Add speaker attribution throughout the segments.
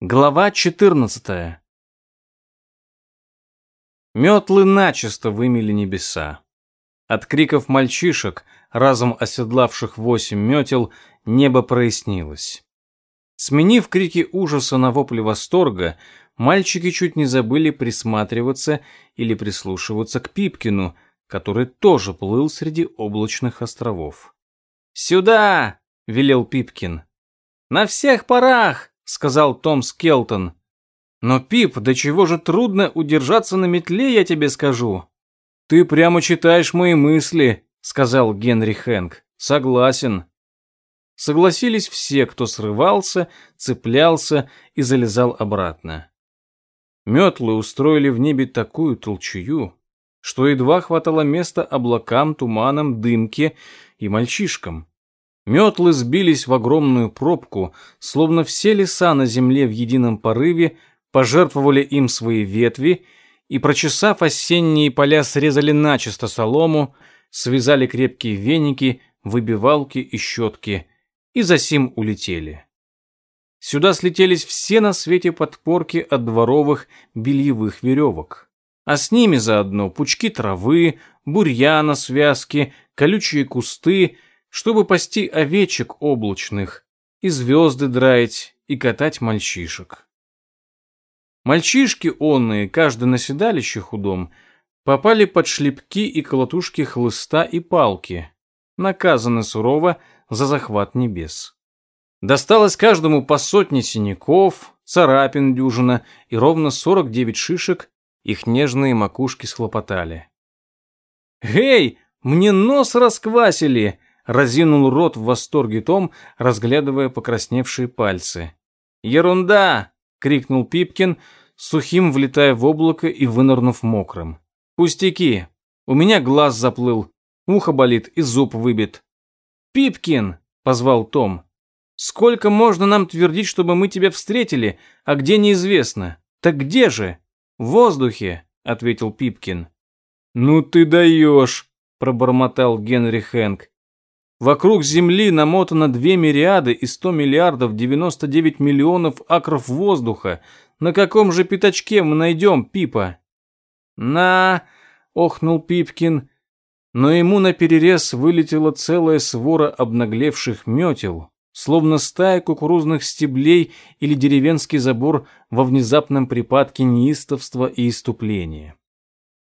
Speaker 1: Глава 14. Метлы начисто вымели небеса. От криков мальчишек, разом оседлавших восемь метел, небо прояснилось. Сменив крики ужаса на вопли восторга, мальчики чуть не забыли присматриваться или прислушиваться к Пипкину, который тоже плыл среди облачных островов. «Сюда!» — велел Пипкин. «На всех парах!» Сказал Том Скелтон. Но, Пип, до чего же трудно удержаться на метле, я тебе скажу. Ты прямо читаешь мои мысли, сказал Генри Хэнк. Согласен. Согласились все, кто срывался, цеплялся и залезал обратно. Метлы устроили в небе такую толчую, что едва хватало места облакам, туманам, дымке и мальчишкам. Метлы сбились в огромную пробку, словно все леса на земле в едином порыве пожертвовали им свои ветви и, прочесав осенние поля, срезали начисто солому, связали крепкие веники, выбивалки и щетки и за сим улетели. Сюда слетелись все на свете подпорки от дворовых бельевых веревок. А с ними заодно пучки травы, бурьяна, связки, колючие кусты — чтобы пасти овечек облачных, и звезды драить, и катать мальчишек. Мальчишки онные, каждый на седалище худом, попали под шлепки и колотушки хлыста и палки, наказаны сурово за захват небес. Досталось каждому по сотне синяков, царапин дюжина и ровно сорок девять шишек, их нежные макушки схлопотали. «Эй, мне нос расквасили!» Разинул рот в восторге Том, разглядывая покрасневшие пальцы. «Ерунда!» — крикнул Пипкин, сухим влетая в облако и вынырнув мокрым. «Пустяки! У меня глаз заплыл, ухо болит и зуб выбит». «Пипкин!» — позвал Том. «Сколько можно нам твердить, чтобы мы тебя встретили, а где неизвестно? Так где же?» «В воздухе», — ответил Пипкин. «Ну ты даешь!» — пробормотал Генри Хэнк. Вокруг Земли намотано 2 мириады и 100 миллиардов 99 миллионов акров воздуха. На каком же пятачке мы найдем Пипа? На, охнул Пипкин, но ему на перерез вылетела целая свора обнаглевших метел, словно стая кукурузных стеблей или деревенский забор во внезапном припадке неистовства и иступления.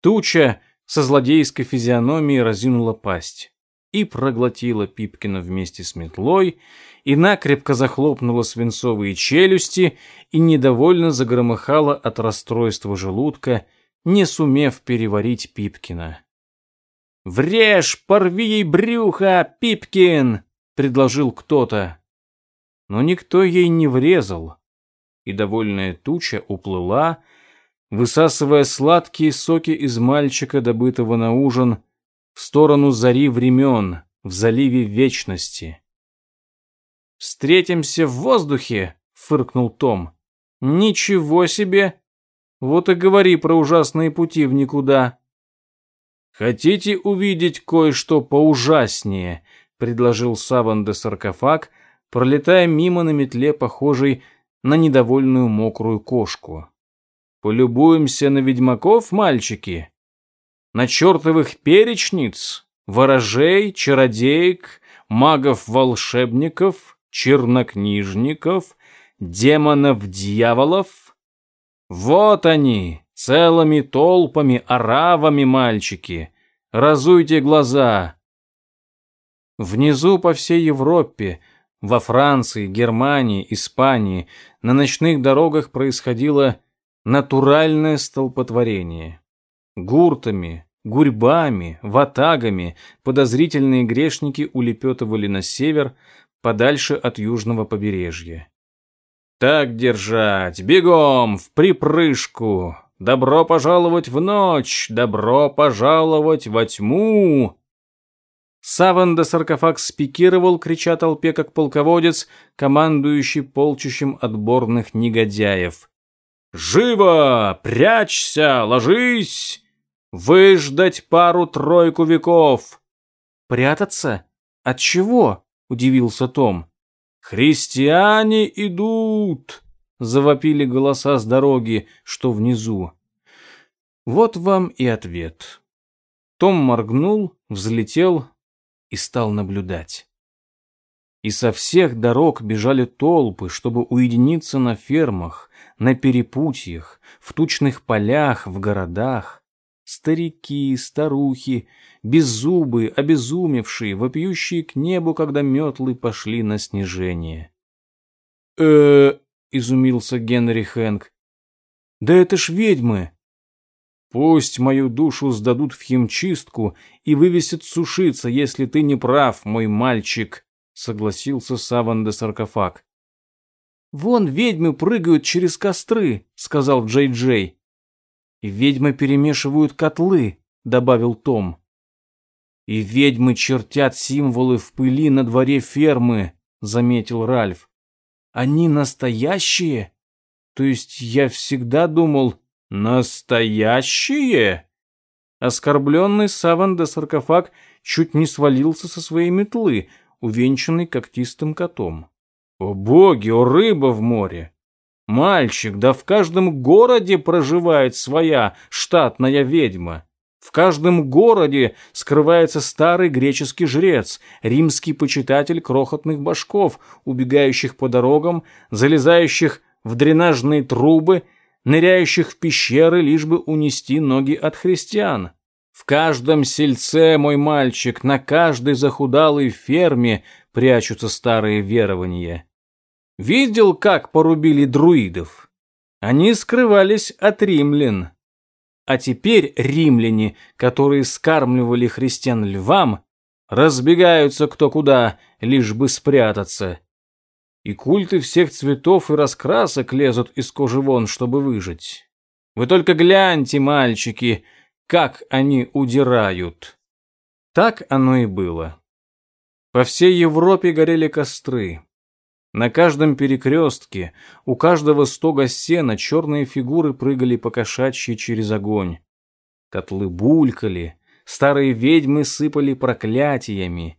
Speaker 1: Туча со злодейской физиономией разинула пасть и проглотила Пипкина вместе с метлой, и накрепко захлопнула свинцовые челюсти и недовольно загромыхала от расстройства желудка, не сумев переварить Пипкина. «Врежь, порви ей брюхо, Пипкин!» — предложил кто-то. Но никто ей не врезал, и довольная туча уплыла, высасывая сладкие соки из мальчика, добытого на ужин, в сторону зари времен, в заливе вечности. «Встретимся в воздухе!» — фыркнул Том. «Ничего себе! Вот и говори про ужасные пути в никуда». «Хотите увидеть кое-что поужаснее?» — предложил Саван де Саркофаг, пролетая мимо на метле, похожей на недовольную мокрую кошку. «Полюбуемся на ведьмаков, мальчики?» На чертовых перечниц, ворожей, чародеек, магов-волшебников, чернокнижников, демонов-дьяволов. Вот они, целыми толпами, оравами мальчики. Разуйте глаза. Внизу по всей Европе, во Франции, Германии, Испании, на ночных дорогах происходило натуральное столпотворение гуртами, гурьбами, ватагами подозрительные грешники улепетывали на север, подальше от южного побережья. «Так держать! Бегом! В припрыжку! Добро пожаловать в ночь! Добро пожаловать во тьму!» Саван де саркофаг спикировал, крича толпе, как полководец, командующий полчищем отборных негодяев. «Живо! Прячься! Ложись! Выждать пару-тройку веков. Прятаться? От чего? Удивился Том. Христиане идут. завопили голоса с дороги, что внизу. Вот вам и ответ. Том моргнул, взлетел и стал наблюдать. И со всех дорог бежали толпы, чтобы уединиться на фермах, на перепутьях, в тучных полях, в городах. Старики, старухи, беззубые, обезумевшие, вопиющие к небу, когда метлы пошли на снижение. э изумился Генри Хэнк. «Да это ж ведьмы!» «Пусть мою душу сдадут в химчистку и вывесят сушиться, если ты не прав, мой мальчик», согласился Саван де Саркофаг. «Вон ведьмы прыгают через костры», — сказал Джей-Джей. «И ведьмы перемешивают котлы», — добавил Том. «И ведьмы чертят символы в пыли на дворе фермы», — заметил Ральф. «Они настоящие? То есть я всегда думал...» «Настоящие?» Оскорбленный Саван де Саркофаг чуть не свалился со своей метлы, увенчанный когтистым котом. О боги, о рыба в море! Мальчик, да в каждом городе проживает своя штатная ведьма. В каждом городе скрывается старый греческий жрец, римский почитатель крохотных башков, убегающих по дорогам, залезающих в дренажные трубы, ныряющих в пещеры, лишь бы унести ноги от христиан. В каждом сельце, мой мальчик, на каждой захудалой ферме прячутся старые верования. Видел, как порубили друидов? Они скрывались от римлян. А теперь римляне, которые скармливали христиан львам, разбегаются кто куда, лишь бы спрятаться. И культы всех цветов и раскрасок лезут из кожи вон, чтобы выжить. Вы только гляньте, мальчики, как они удирают. Так оно и было. По всей Европе горели костры. На каждом перекрестке, у каждого стога сена черные фигуры прыгали по кошачьи через огонь. Котлы булькали, старые ведьмы сыпали проклятиями.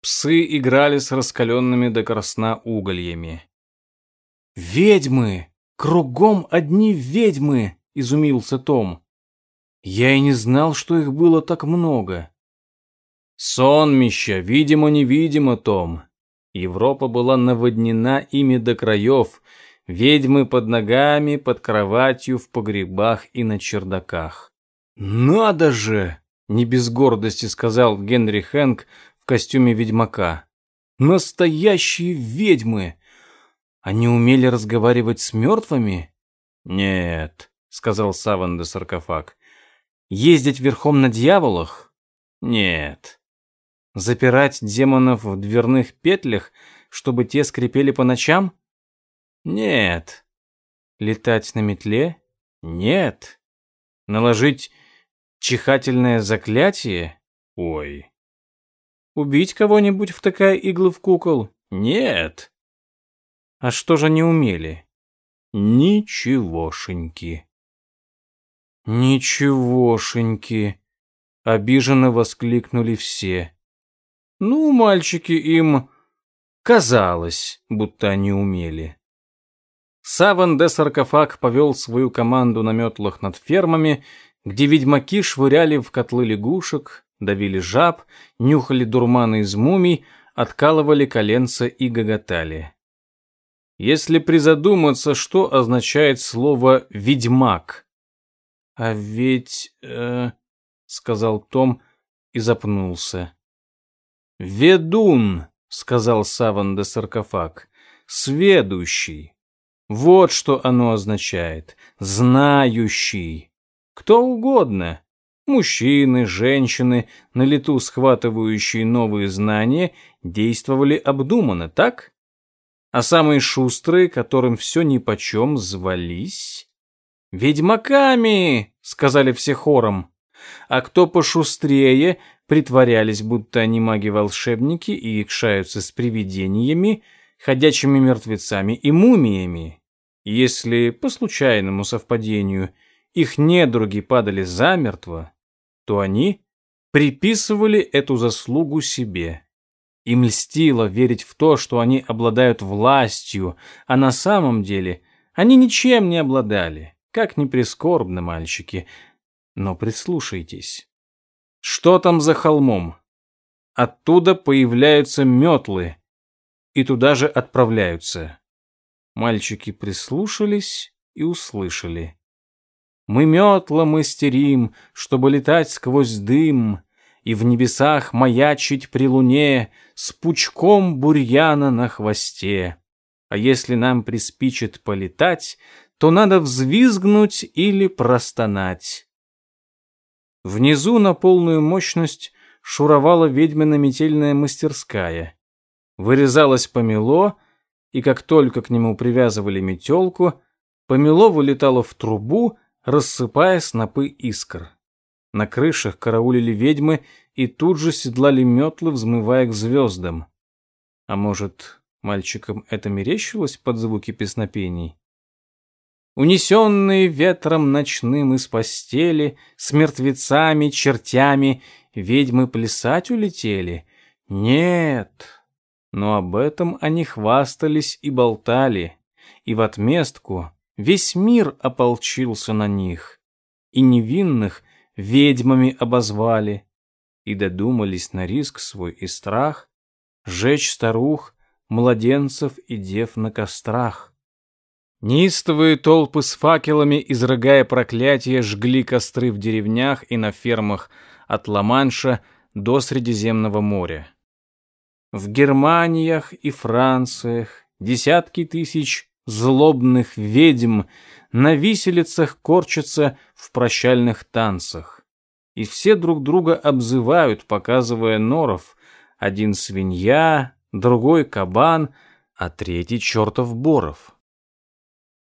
Speaker 1: Псы играли с раскаленными до красна угольями. «Ведьмы! Кругом одни ведьмы!» — изумился Том. «Я и не знал, что их было так много». «Сонмища, видимо-невидимо, Том. Европа была наводнена ими до краев, ведьмы под ногами, под кроватью, в погребах и на чердаках. «Надо же!» — не без гордости сказал Генри Хэнк в костюме ведьмака. «Настоящие ведьмы! Они умели разговаривать с мертвыми?» «Нет», — сказал Саван де Саркофаг. «Ездить верхом на дьяволах?» «Нет». Запирать демонов в дверных петлях, чтобы те скрипели по ночам? Нет. Летать на метле? Нет. Наложить чихательное заклятие? Ой. Убить кого-нибудь, втыкая иглы в кукол? Нет. А что же они умели? Ничегошеньки. Ничегошеньки. Обиженно воскликнули все. Ну, мальчики им казалось, будто они умели. Саван де Саркофаг повел свою команду на метлах над фермами, где ведьмаки швыряли в котлы лягушек, давили жаб, нюхали дурманы из мумий, откалывали коленца и гоготали. Если призадуматься, что означает слово «ведьмак»? А ведь... Э, — сказал Том и запнулся. «Ведун», — сказал Саван де Саркофаг, — «сведущий». Вот что оно означает. Знающий. Кто угодно. Мужчины, женщины, на лету схватывающие новые знания, действовали обдуманно, так? А самые шустрые, которым все нипочем, звались... «Ведьмаками!» — сказали все хором. А кто пошустрее, притворялись, будто они маги-волшебники и икшаются с привидениями, ходячими мертвецами и мумиями. Если, по случайному совпадению, их недруги падали замертво, то они приписывали эту заслугу себе. Им льстило верить в то, что они обладают властью, а на самом деле Они ничем не обладали, как ни прискорбно, мальчики. Но прислушайтесь. Что там за холмом? Оттуда появляются метлы и туда же отправляются. Мальчики прислушались и услышали. Мы метла мастерим, чтобы летать сквозь дым, И в небесах маячить при луне С пучком бурьяна на хвосте. А если нам приспичит полетать, То надо взвизгнуть или простонать. Внизу на полную мощность шуровала ведьмина-метельная мастерская. Вырезалось помело, и как только к нему привязывали метелку, помело вылетало в трубу, рассыпая снопы искр. На крышах караулили ведьмы и тут же седлали метлы, взмывая к звездам. А может, мальчикам это мерещилось под звуки песнопений? Унесенные ветром ночным из постели, С мертвецами, чертями, ведьмы плясать улетели? Нет, но об этом они хвастались и болтали, и в отместку Весь мир ополчился на них, и невинных ведьмами обозвали, и додумались на риск свой и страх жечь старух, младенцев и дев на кострах. Неистовые толпы с факелами, изрыгая проклятия, жгли костры в деревнях и на фермах от Ла-Манша до Средиземного моря. В Германиях и Франциях десятки тысяч злобных ведьм на виселицах корчатся в прощальных танцах. И все друг друга обзывают, показывая норов. Один свинья, другой кабан, а третий чертов боров.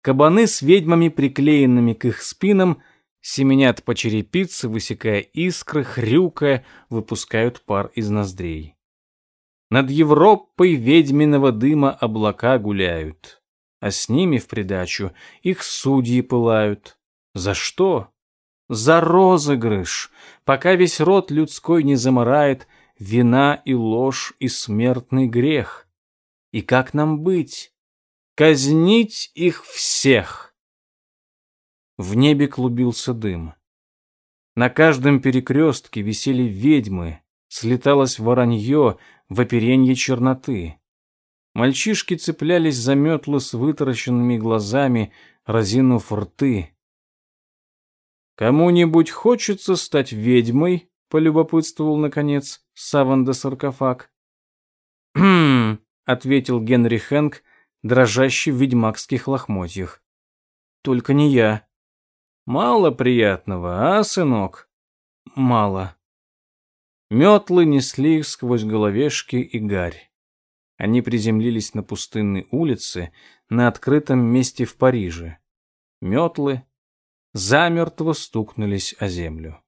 Speaker 1: Кабаны с ведьмами, приклеенными к их спинам, семенят по черепице, высекая искры, хрюкая, выпускают пар из ноздрей. Над Европой ведьминого дыма облака гуляют а с ними в придачу их судьи пылают. За что? За розыгрыш, пока весь род людской не заморает вина и ложь и смертный грех. И как нам быть? Казнить их всех. В небе клубился дым. На каждом перекрестке висели ведьмы, слеталось воронье в оперенье черноты. Мальчишки цеплялись за метлы с вытаращенными глазами, разинув рты. «Кому-нибудь хочется стать ведьмой?» — полюбопытствовал, наконец, Саван саркофаг. «Хм», — ответил Генри Хэнк, дрожащий в ведьмакских лохмотьях. «Только не я». «Мало приятного, а, сынок?» «Мало». Метлы несли их сквозь головешки и гарь. Они приземлились на пустынной улице на открытом месте в Париже. Метлы замертво стукнулись о землю.